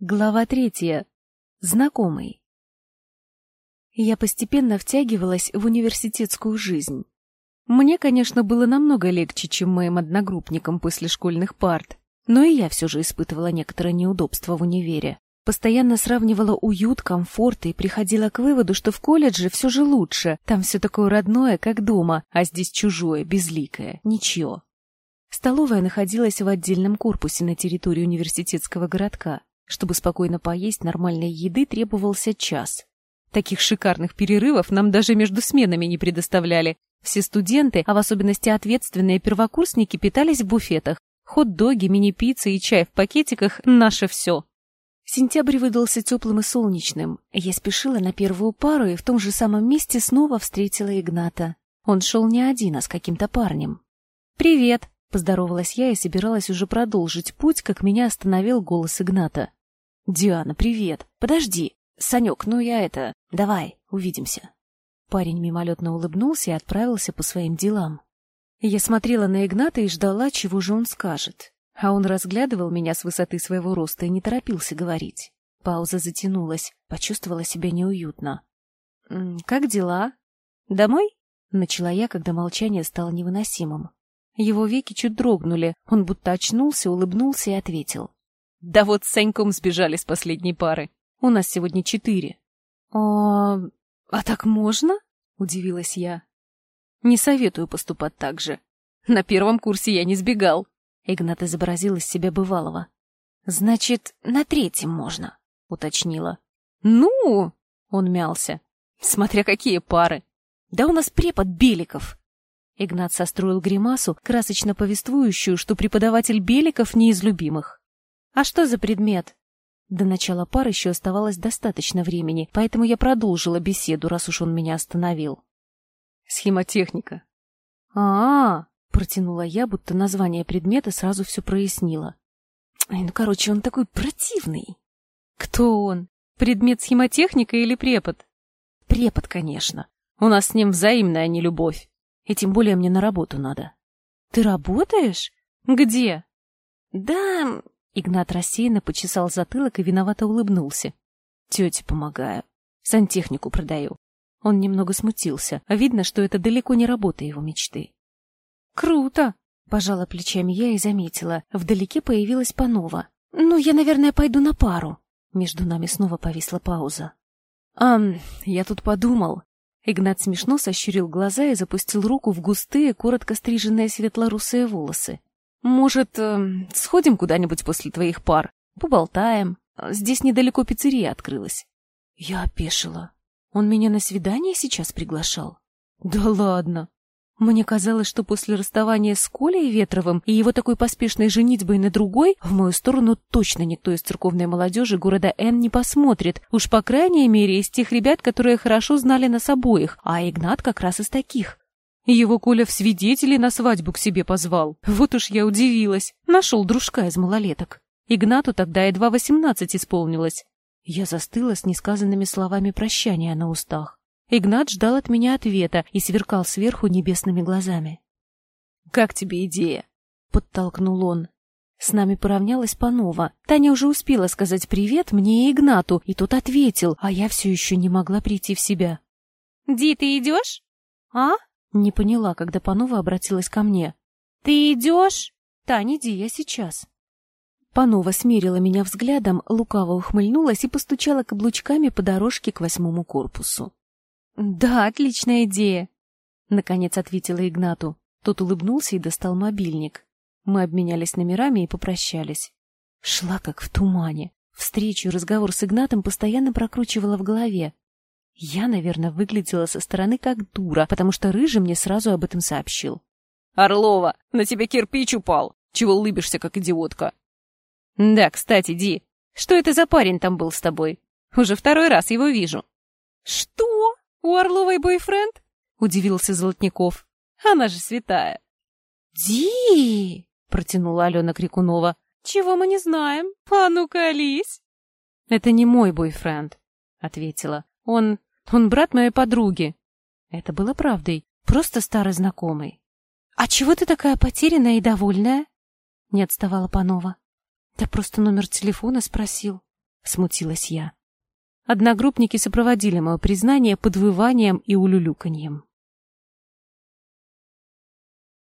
Глава третья. Знакомый. Я постепенно втягивалась в университетскую жизнь. Мне, конечно, было намного легче, чем моим одногруппникам после школьных парт, но и я все же испытывала некоторое неудобство в универе. Постоянно сравнивала уют, комфорт и приходила к выводу, что в колледже все же лучше, там все такое родное, как дома, а здесь чужое, безликое, ничего. Столовая находилась в отдельном корпусе на территории университетского городка. Чтобы спокойно поесть нормальной еды, требовался час. Таких шикарных перерывов нам даже между сменами не предоставляли. Все студенты, а в особенности ответственные первокурсники, питались в буфетах. Хот-доги, мини-пицца и чай в пакетиках – наше все. Сентябрь выдался теплым и солнечным. Я спешила на первую пару и в том же самом месте снова встретила Игната. Он шел не один, а с каким-то парнем. «Привет!» — поздоровалась я и собиралась уже продолжить путь, как меня остановил голос Игната. «Диана, привет! Подожди! Санек, ну я это... Давай, увидимся!» Парень мимолетно улыбнулся и отправился по своим делам. Я смотрела на Игната и ждала, чего же он скажет. А он разглядывал меня с высоты своего роста и не торопился говорить. Пауза затянулась, почувствовала себя неуютно. «Как дела? Домой?» — начала я, когда молчание стало невыносимым. Его веки чуть дрогнули, он будто очнулся, улыбнулся и ответил. Да вот с Саньком сбежали с последней пары. У нас сегодня четыре. А, а так можно? Удивилась я. Не советую поступать так же. На первом курсе я не сбегал. Игнат изобразил из себя бывалого. Значит, на третьем можно, уточнила. Ну, он мялся. Смотря какие пары. Да у нас препод Беликов. Игнат состроил гримасу, красочно повествующую, что преподаватель Беликов не из любимых. «А что за предмет?» До начала пары еще оставалось достаточно времени, поэтому я продолжила беседу, раз уж он меня остановил. «Схемотехника». «А-а-а!» — протянула я, будто название предмета сразу все прояснило. Ай, ну, короче, он такой противный. Кто он? Предмет схемотехника или препод? Препод, конечно. У нас с ним взаимная нелюбовь. И тем более мне на работу надо. Ты работаешь? Где? Да, Игнат рассеянно почесал затылок и виновато улыбнулся. Тете помогаю. Сантехнику продаю. Он немного смутился, а видно, что это далеко не работа его мечты. «Круто!» — пожала плечами я и заметила. Вдалеке появилась Панова. «Ну, я, наверное, пойду на пару». Между нами снова повисла пауза. «А, я тут подумал». Игнат смешно сощурил глаза и запустил руку в густые, коротко стриженные светло-русые волосы. Может, э, сходим куда-нибудь после твоих пар? Поболтаем. Здесь недалеко пиццерия открылась. Я опешила. Он меня на свидание сейчас приглашал? Да ладно. Мне казалось, что после расставания с Колей Ветровым и его такой поспешной женитьбой на другой, в мою сторону точно никто из церковной молодежи города Н не посмотрит, уж по крайней мере из тех ребят, которые хорошо знали нас обоих, а Игнат как раз из таких. Его Коля в свидетели на свадьбу к себе позвал. Вот уж я удивилась. Нашел дружка из малолеток. Игнату тогда едва восемнадцать исполнилось. Я застыла с несказанными словами прощания на устах. Игнат ждал от меня ответа и сверкал сверху небесными глазами. «Как тебе идея?» — подтолкнул он. С нами поравнялась Панова. Таня уже успела сказать привет мне и Игнату, и тот ответил, а я все еще не могла прийти в себя. «Ди, ты идешь?» «А?» Не поняла, когда Панова обратилась ко мне. «Ты идешь?» «Тань, иди, я сейчас». Панова смерила меня взглядом, лукаво ухмыльнулась и постучала каблучками по дорожке к восьмому корпусу. «Да, отличная идея», — наконец ответила Игнату. Тот улыбнулся и достал мобильник. Мы обменялись номерами и попрощались. Шла как в тумане. Встречу и разговор с Игнатом постоянно прокручивала в голове. Я, наверное, выглядела со стороны как дура, потому что Рыжий мне сразу об этом сообщил. «Орлова, на тебя кирпич упал! Чего улыбишься, как идиотка?» «Да, кстати, Ди, что это за парень там был с тобой? Уже второй раз его вижу». «Что? У Орловой бойфренд?» — удивился Золотников. «Она же святая». «Ди!» — протянула Алена Крикунова. «Чего мы не знаем? А ну-ка, Ались!» «Это не мой бойфренд», — ответила. «Он он брат моей подруги. Это было правдой. Просто старый знакомый. «А чего ты такая потерянная и довольная?» Не отставала Панова. «Да просто номер телефона спросил». — смутилась я. Одногруппники сопроводили мое признание подвыванием и улюлюканьем.